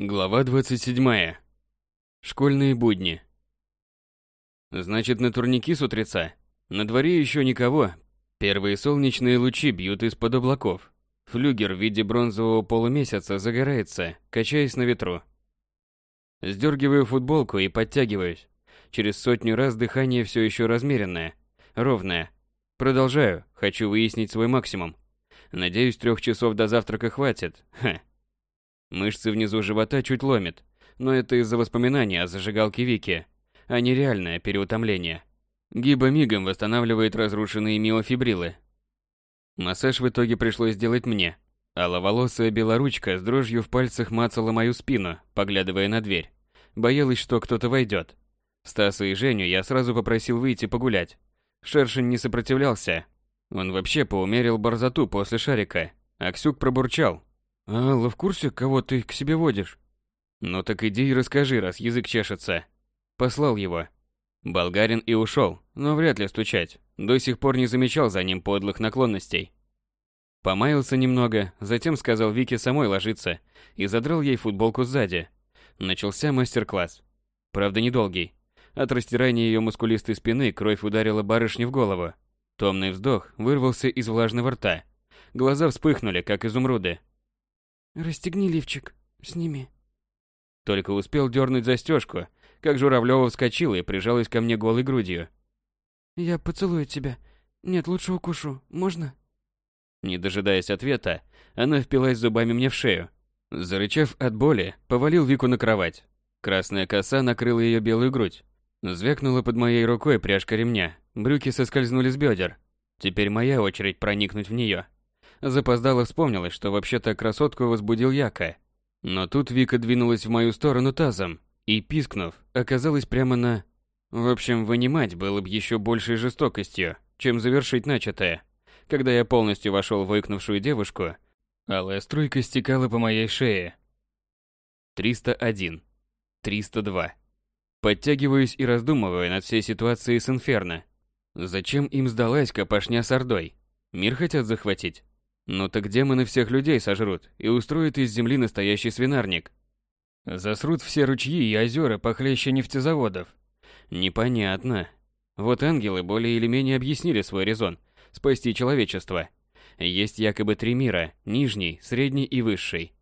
Глава 27. Школьные будни. Значит, на турники с утреца. На дворе еще никого. Первые солнечные лучи бьют из-под облаков. Флюгер в виде бронзового полумесяца загорается, качаясь на ветру. Сдергиваю футболку и подтягиваюсь. Через сотню раз дыхание все еще размеренное, ровное. Продолжаю, хочу выяснить свой максимум. Надеюсь, трех часов до завтрака хватит. Ха. Мышцы внизу живота чуть ломит, но это из-за воспоминаний о зажигалке Вики, а не реальное переутомление. Гиба мигом восстанавливает разрушенные миофибрилы. Массаж в итоге пришлось сделать мне. Аловолосая белоручка с дрожью в пальцах мацала мою спину, поглядывая на дверь. Боялась, что кто-то войдет. Стаса и Женю я сразу попросил выйти погулять. Шершень не сопротивлялся. Он вообще поумерил борзоту после шарика. А Ксюк пробурчал, Алла в курсе, кого ты к себе водишь? Ну так иди и расскажи, раз язык чешется. Послал его. Болгарин и ушел, но вряд ли стучать. До сих пор не замечал за ним подлых наклонностей. Помаялся немного, затем сказал Вике самой ложиться и задрал ей футболку сзади. Начался мастер-класс. Правда, недолгий. От растирания ее мускулистой спины кровь ударила барышне в голову. Томный вздох вырвался из влажного рта. Глаза вспыхнули, как изумруды. Расстегни лифчик, сними. Только успел дернуть застежку, как Журавлева вскочила и прижалась ко мне голой грудью. Я поцелую тебя. Нет, лучше укушу. Можно? Не дожидаясь ответа, она впилась зубами мне в шею. Зарычав от боли, повалил Вику на кровать. Красная коса накрыла ее белую грудь. Звякнула под моей рукой пряжка ремня. Брюки соскользнули с бедер. Теперь моя очередь проникнуть в нее. Запоздало вспомнилось, что вообще-то красотку возбудил Яка. Но тут Вика двинулась в мою сторону тазом и, пискнув, оказалась прямо на... В общем, вынимать было бы еще большей жестокостью, чем завершить начатое. Когда я полностью вошел в выкнувшую девушку, алая струйка стекала по моей шее. 301. 302. Подтягиваюсь и раздумываю над всей ситуацией с Инферно. Зачем им сдалась копошня с Ордой? Мир хотят захватить? Ну так демоны всех людей сожрут и устроят из земли настоящий свинарник. Засрут все ручьи и озера похлеще нефтезаводов. Непонятно. Вот ангелы более или менее объяснили свой резон – спасти человечество. Есть якобы три мира – нижний, средний и высший.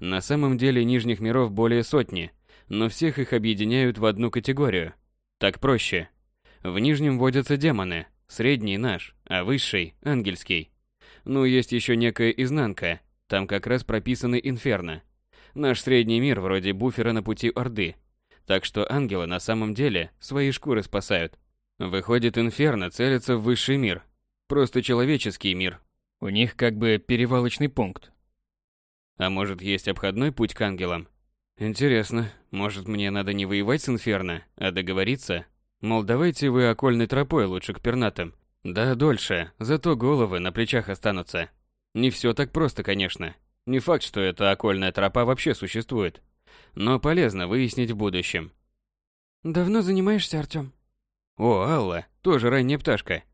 На самом деле нижних миров более сотни, но всех их объединяют в одну категорию. Так проще. В нижнем водятся демоны, средний наш, а высший – ангельский. Ну, есть еще некая изнанка. Там как раз прописаны инферно. Наш средний мир вроде буфера на пути Орды. Так что ангелы на самом деле свои шкуры спасают. Выходит, инферно целится в высший мир. Просто человеческий мир. У них как бы перевалочный пункт. А может, есть обходной путь к ангелам? Интересно, может мне надо не воевать с инферно, а договориться? Мол, давайте вы окольной тропой лучше к пернатым, да, дольше, зато головы на плечах останутся. Не все так просто, конечно. Не факт, что эта окольная тропа вообще существует. Но полезно выяснить в будущем. Давно занимаешься, Артём? О, Алла, тоже ранняя пташка.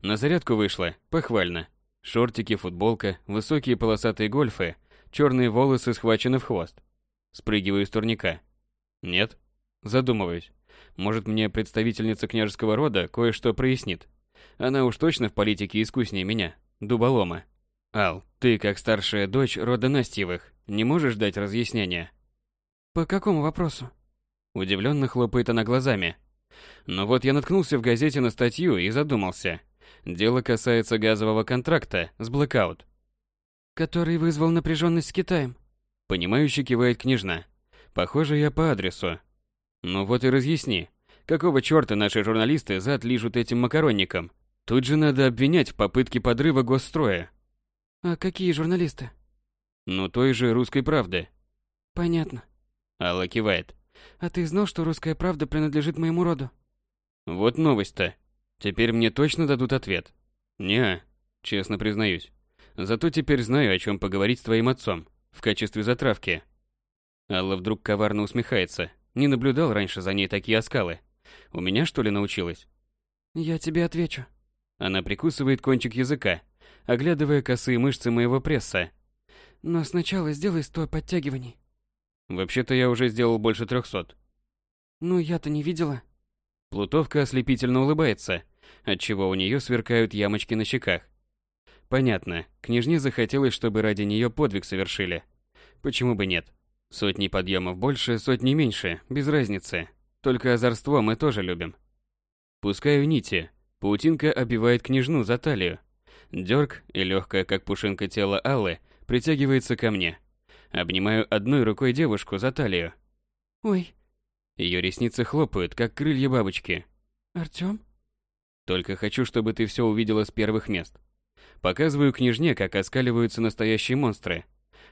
На зарядку вышла, похвально. Шортики, футболка, высокие полосатые гольфы, черные волосы схвачены в хвост. Спрыгиваю с турника. Нет? Задумываюсь. Может, мне представительница княжеского рода кое-что прояснит. Она уж точно в политике искуснее меня, дуболома. Ал, ты, как старшая дочь рода Настевых, не можешь дать разъяснения? По какому вопросу? Удивленно хлопает она глазами. Но вот я наткнулся в газете на статью и задумался. Дело касается газового контракта с Blackout. Который вызвал напряженность с Китаем. Понимающе кивает княжна. Похоже, я по адресу. Ну вот и разъясни, какого черта наши журналисты зад лижут этим макаронникам? Тут же надо обвинять в попытке подрыва госстроя. А какие журналисты? Ну, той же «Русской правды». Понятно. Алла кивает. А ты знал, что «Русская правда» принадлежит моему роду? Вот новость-то. Теперь мне точно дадут ответ. Не, честно признаюсь. Зато теперь знаю, о чем поговорить с твоим отцом. В качестве затравки. Алла вдруг коварно усмехается. Не наблюдал раньше за ней такие оскалы. У меня, что ли, научилась? Я тебе отвечу. Она прикусывает кончик языка, оглядывая косые мышцы моего пресса. Но сначала сделай сто подтягиваний. Вообще-то я уже сделал больше трехсот. Ну, я-то не видела. Плутовка ослепительно улыбается, отчего у нее сверкают ямочки на щеках. Понятно, княжне захотелось, чтобы ради нее подвиг совершили. Почему бы нет? Сотни подъемов больше, сотни меньше, без разницы. Только озорство мы тоже любим. Пускаю нити. Паутинка обвивает княжну за талию. Дёрг и легкое, как пушинка тело Аллы, притягивается ко мне. Обнимаю одной рукой девушку за талию. Ой. Ее ресницы хлопают, как крылья бабочки. Артём? Только хочу, чтобы ты все увидела с первых мест. Показываю княжне, как оскаливаются настоящие монстры.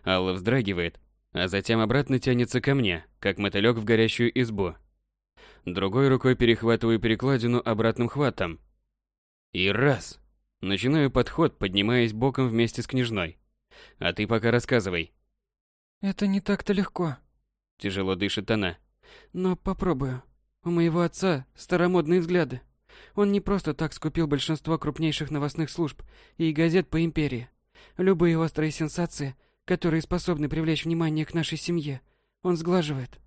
Алла вздрагивает, а затем обратно тянется ко мне, как мотылёк в горящую избу. Другой рукой перехватываю перекладину обратным хватом. И раз. Начинаю подход, поднимаясь боком вместе с княжной. А ты пока рассказывай. Это не так-то легко. Тяжело дышит она. Но попробую. У моего отца старомодные взгляды. Он не просто так скупил большинство крупнейших новостных служб и газет по империи. Любые острые сенсации, которые способны привлечь внимание к нашей семье, он сглаживает.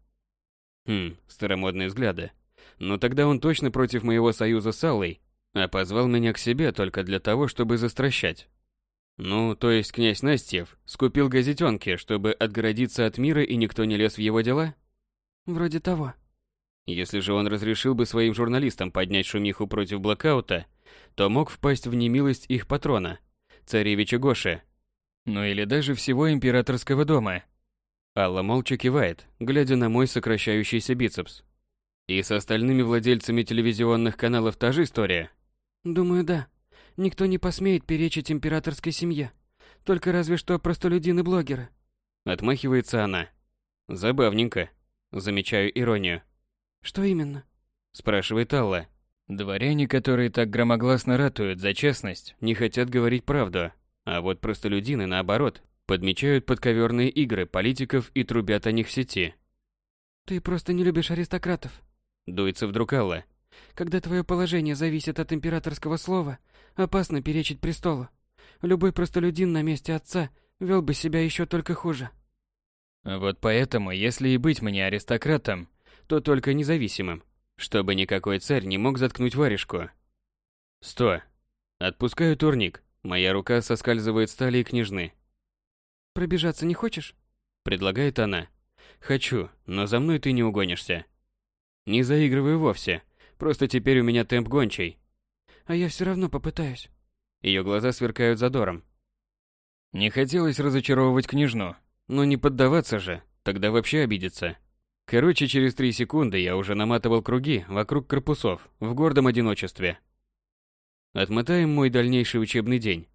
Хм, старомодные взгляды. Но тогда он точно против моего союза с Аллой, а позвал меня к себе только для того, чтобы застращать. Ну, то есть князь Настев скупил газетенки, чтобы отгородиться от мира и никто не лез в его дела? Вроде того. Если же он разрешил бы своим журналистам поднять шумиху против блокаута, то мог впасть в немилость их патрона, царевича Гоши. Ну или даже всего императорского дома. Алла молча кивает, глядя на мой сокращающийся бицепс. И с остальными владельцами телевизионных каналов та же история? Думаю, да. Никто не посмеет перечить императорской семье. Только разве что простолюдины-блогеры. Отмахивается она. Забавненько. Замечаю иронию. Что именно? Спрашивает Алла. Дворяне, которые так громогласно ратуют за честность, не хотят говорить правду. А вот простолюдины, наоборот, подмечают подковерные игры политиков и трубят о них в сети. Ты просто не любишь аристократов. Дуется вдруг Алла. Когда твое положение зависит от императорского слова, опасно перечить престолу. Любой простолюдин на месте отца вел бы себя еще только хуже. Вот поэтому, если и быть мне аристократом, то только независимым, чтобы никакой царь не мог заткнуть варежку. Сто. Отпускаю турник. Моя рука соскальзывает с талии княжны. «Пробежаться не хочешь?» Предлагает она. «Хочу, но за мной ты не угонишься». Не заигрываю вовсе. Просто теперь у меня темп гончий. А я все равно попытаюсь. Ее глаза сверкают задором. Не хотелось разочаровывать княжну, но не поддаваться же, тогда вообще обидится. Короче, через три секунды я уже наматывал круги вокруг корпусов в гордом одиночестве. Отмотаем мой дальнейший учебный день.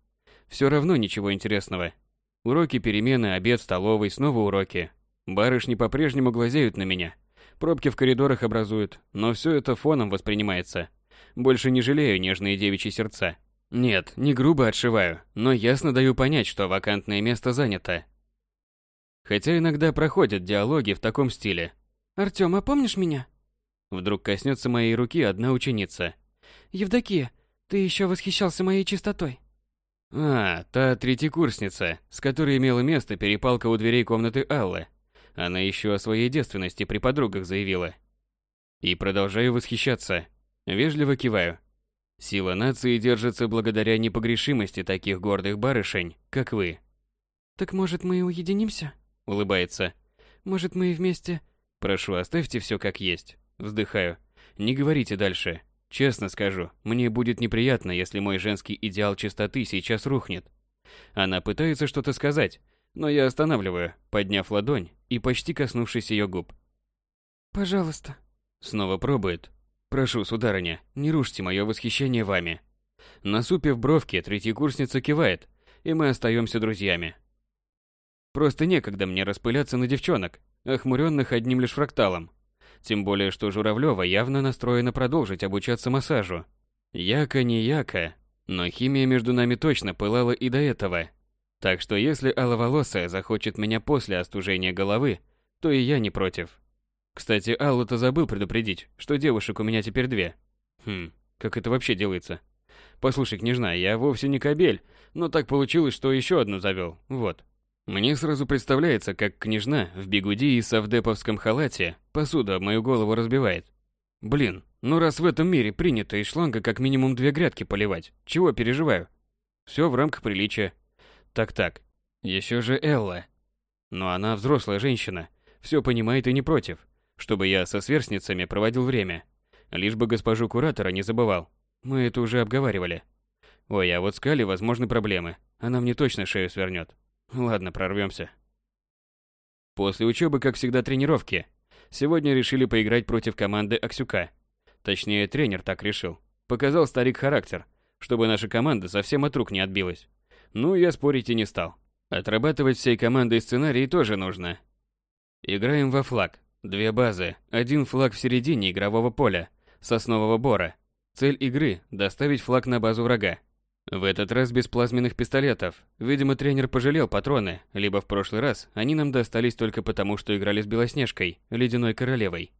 Все равно ничего интересного. Уроки, перемены, обед в столовой, снова уроки. Барышни по-прежнему глазеют на меня. Пробки в коридорах образуют, но все это фоном воспринимается. Больше не жалею нежные девичьи сердца. Нет, не грубо отшиваю, но ясно даю понять, что вакантное место занято. Хотя иногда проходят диалоги в таком стиле. «Артём, а помнишь меня?» Вдруг коснется моей руки одна ученица. «Евдокия, ты еще восхищался моей чистотой». А, та третьекурсница, с которой имела место перепалка у дверей комнаты Аллы. Она еще о своей девственности при подругах заявила. И продолжаю восхищаться. Вежливо киваю. Сила нации держится благодаря непогрешимости таких гордых барышень, как вы. «Так может мы уединимся?» Улыбается. «Может мы вместе...» Прошу, оставьте все как есть. Вздыхаю. Не говорите дальше. Честно скажу, мне будет неприятно, если мой женский идеал чистоты сейчас рухнет. Она пытается что-то сказать, но я останавливаю, подняв ладонь и почти коснувшись ее губ. «Пожалуйста». Снова пробует. «Прошу, сударыня, не рушьте мое восхищение вами». Насупив бровки, третьекурсница кивает, и мы остаемся друзьями. Просто некогда мне распыляться на девчонок, охмуренных одним лишь фракталом. Тем более, что Журавлева явно настроена продолжить обучаться массажу. Яко не яко, но химия между нами точно пылала и до этого. Так что если Алла захочет меня после остужения головы, то и я не против. Кстати, Алла-то забыл предупредить, что девушек у меня теперь две. Хм, как это вообще делается? Послушай, княжна, я вовсе не кобель, но так получилось, что еще одну завел. Вот. Мне сразу представляется, как княжна в бигуди и совдеповском халате посуду об мою голову разбивает. Блин, ну раз в этом мире принято из шланга как минимум две грядки поливать, чего переживаю? Все в рамках приличия. Так-так, еще же Элла. Но она взрослая женщина, все понимает и не против, чтобы я со сверстницами проводил время. Лишь бы госпожу куратора не забывал. Мы это уже обговаривали. Ой, а вот с Кали возможны проблемы. Она мне точно шею свернет. Ладно, прорвемся. После учебы, как всегда, тренировки. Сегодня решили поиграть против команды Аксюка. Точнее, тренер так решил. Показал старик характер, чтобы наша команда совсем от рук не отбилась. Ну, я спорить и не стал. Отрабатывать всей командой сценарий тоже нужно. Играем во флаг. Две базы, один флаг в середине игрового поля, соснового бора. Цель игры – доставить флаг на базу врага. В этот раз без плазменных пистолетов. Видимо, тренер пожалел патроны, либо в прошлый раз они нам достались только потому, что играли с Белоснежкой, Ледяной Королевой.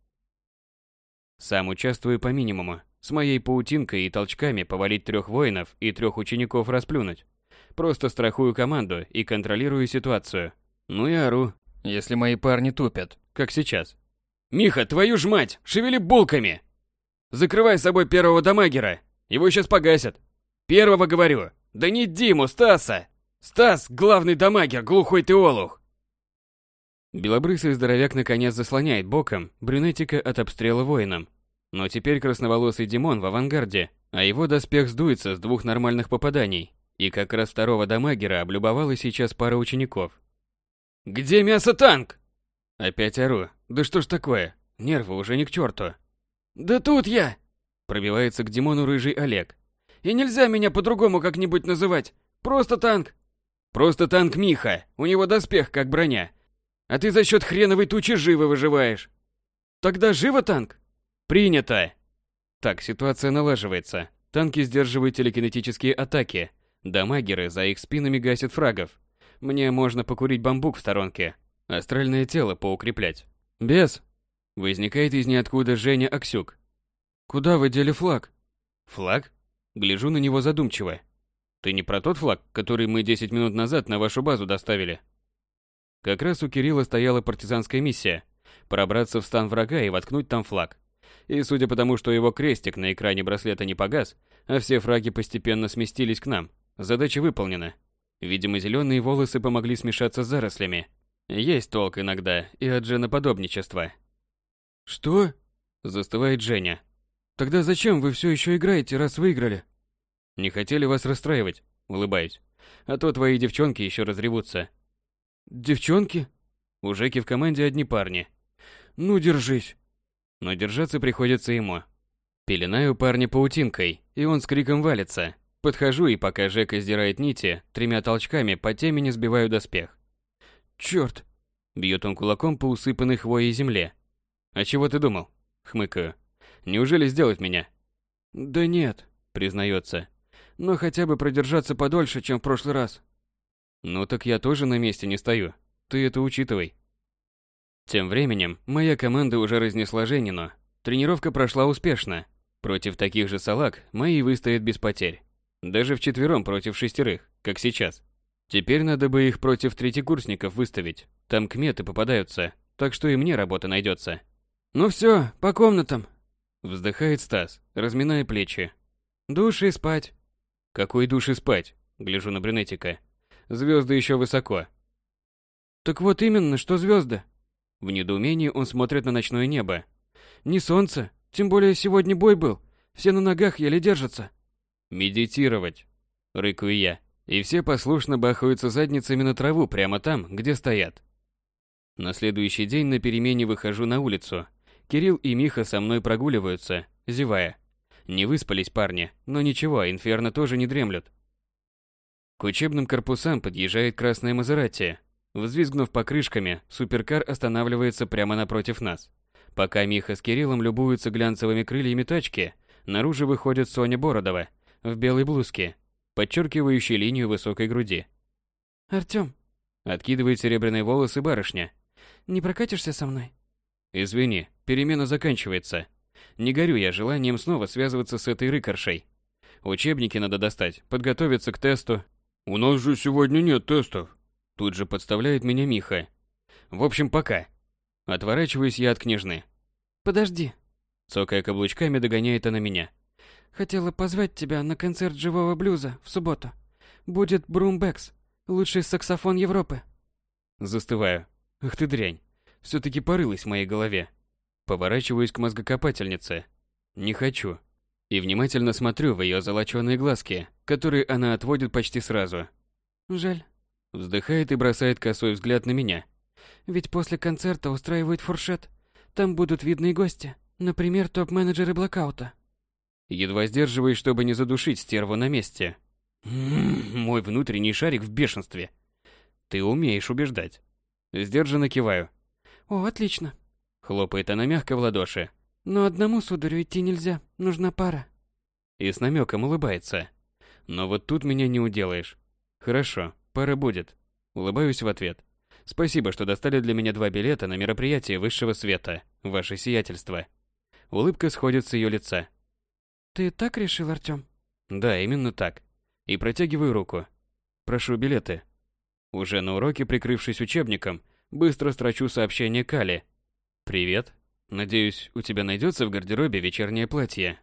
Сам участвую по минимуму. С моей паутинкой и толчками повалить трех воинов и трех учеников расплюнуть. Просто страхую команду и контролирую ситуацию. Ну и ору, если мои парни тупят, как сейчас. «Миха, твою ж мать, шевели булками! Закрывай с собой первого дамагера, его сейчас погасят!» Первого говорю. Да не Диму, Стаса. Стас, главный дамагер, глухой ты олух. Белобрысый здоровяк наконец заслоняет боком брюнетика от обстрела воином. Но теперь красноволосый Димон в авангарде, а его доспех сдуется с двух нормальных попаданий. И как раз второго дамагера облюбовала сейчас пара учеников. «Где мясо-танк?» Опять ору. Да что ж такое? Нервы уже не к черту. «Да тут я!» Пробивается к Димону рыжий Олег. И нельзя меня по-другому как-нибудь называть. Просто танк. Просто танк Миха. У него доспех как броня. А ты за счет хреновой тучи живо выживаешь. Тогда живо танк? Принято. Так, ситуация налаживается. Танки сдерживают телекинетические атаки. Дамагеры за их спинами гасят фрагов. Мне можно покурить бамбук в сторонке. Астральное тело поукреплять. Без. Возникает из ниоткуда Женя Аксюк. Куда вы дели флаг? Флаг? Гляжу на него задумчиво. Ты не про тот флаг, который мы 10 минут назад на вашу базу доставили? Как раз у Кирилла стояла партизанская миссия – пробраться в стан врага и воткнуть там флаг. И судя по тому, что его крестик на экране браслета не погас, а все фраги постепенно сместились к нам, задача выполнена. Видимо, зеленые волосы помогли смешаться с зарослями. Есть толк иногда и от женоподобничества. «Что?» – застывает Женя. «Тогда зачем вы все еще играете, раз выиграли?» Не хотели вас расстраивать, улыбаюсь. А то твои девчонки еще разревутся. Девчонки? У Жеки в команде одни парни. Ну, держись. Но держаться приходится ему. Пеленаю парня паутинкой, и он с криком валится. Подхожу, и пока Жека сдирает нити, тремя толчками по темени сбиваю доспех. Черт! Бьет он кулаком по усыпанной хвоей земле. А чего ты думал? Хмыкаю. Неужели сделать меня? Да нет, признается но хотя бы продержаться подольше, чем в прошлый раз. Ну так я тоже на месте не стою. Ты это учитывай. Тем временем, моя команда уже разнесла Женину. Тренировка прошла успешно. Против таких же салаг мои выстоят без потерь. Даже вчетвером против шестерых, как сейчас. Теперь надо бы их против третьекурсников выставить. Там кметы попадаются, так что и мне работа найдется. Ну все, по комнатам. Вздыхает Стас, разминая плечи. Души спать. Какой душ и спать? Гляжу на брюнетика. Звезды еще высоко. Так вот именно, что звезды. В недоумении он смотрит на ночное небо. Не солнце, тем более сегодня бой был. Все на ногах еле держатся. Медитировать. Рыкаю я. И все послушно бахаются задницами на траву прямо там, где стоят. На следующий день на перемене выхожу на улицу. Кирилл и Миха со мной прогуливаются, зевая. Не выспались парни, но ничего, инферно тоже не дремлют. К учебным корпусам подъезжает красная Мазерати. Взвизгнув покрышками, суперкар останавливается прямо напротив нас. Пока Миха с Кириллом любуются глянцевыми крыльями тачки, наружу выходит Соня Бородова в белой блузке, подчеркивающей линию высокой груди. «Артём!» – откидывает серебряные волосы барышня. «Не прокатишься со мной?» «Извини, перемена заканчивается», не горю я желанием снова связываться с этой рыкаршей. Учебники надо достать, подготовиться к тесту. У нас же сегодня нет тестов. Тут же подставляет меня Миха. В общем, пока. Отворачиваюсь я от княжны. Подожди. Цокая каблучками, догоняет она меня. Хотела позвать тебя на концерт живого блюза в субботу. Будет Брумбекс, лучший саксофон Европы. Застываю. Ах ты дрянь. Все-таки порылась в моей голове. Поворачиваюсь к мозгокопательнице. Не хочу. И внимательно смотрю в ее золоченые глазки, которые она отводит почти сразу. Жаль. Вздыхает и бросает косой взгляд на меня. Ведь после концерта устраивают фуршет. Там будут видные гости. Например, топ-менеджеры Блокаута. Едва сдерживаюсь, чтобы не задушить стерву на месте. Мой внутренний шарик в бешенстве. Ты умеешь убеждать. Сдержанно киваю. О, отлично. Хлопает она мягко в ладоши. Но одному сударю идти нельзя, нужна пара. И с намеком улыбается. Но вот тут меня не уделаешь. Хорошо, пара будет. Улыбаюсь в ответ. Спасибо, что достали для меня два билета на мероприятие высшего света, ваше сиятельство. Улыбка сходит с ее лица. Ты так решил, Артём? Да, именно так. И протягиваю руку. Прошу билеты. Уже на уроке, прикрывшись учебником, быстро строчу сообщение Кали. Привет. Надеюсь, у тебя найдется в гардеробе вечернее платье.